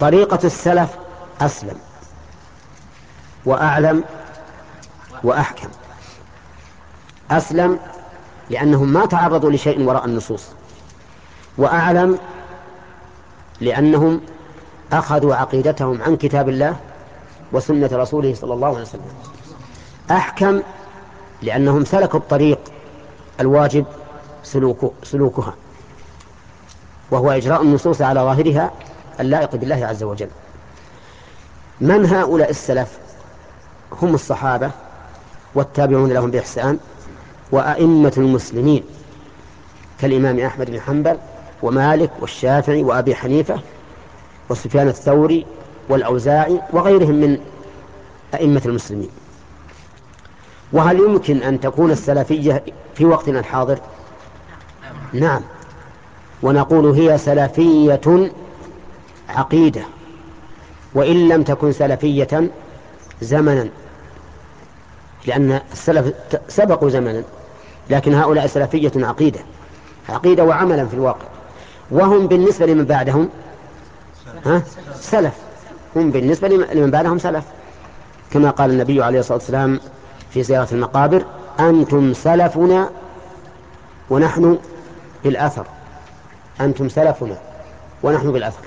طريقة السلف أسلم وأعلم وأحكم. أسلم لأنهم ما تعرضوا لشيء وراء النصوص وأعلم لأنهم أخذوا عقيدتهم عن كتاب الله وسنة رسوله صلى الله عليه وسلم. أحكم لأنهم سلكوا الطريق الواجب سلوك سلوكها وهو إجراء النصوص على ظاهرها اللائق بالله عز وجل. من هؤلاء السلف؟ هم الصحابة والتابعون لهم بإحسان وأئمة المسلمين كالإمام أحمد بن حنبل ومالك والشافعي وأبي حنيفة وسفيان الثوري والأوزاعي وغيرهم من أئمة المسلمين. وهل يمكن أن تكون السلفية في وقتنا الحاضر؟ نعم. ونقول هي سلفية عقيدة وإن لم تكن سلفية زمنا لأن السلف سبقوا زمنا لكن هؤلاء سلفية عقيدة عقيدة وعملا في الواقع. وهم بالنسبة لمن بعدهم؟ ها؟ سلف. هم بالنسبة لمن بعدهم سلف. كما قال النبي عليه الصلاة والسلام في زيارة المقابر أنتم سلفنا ونحن بالأثر. أنتم سلفنا ونحن بالأثر.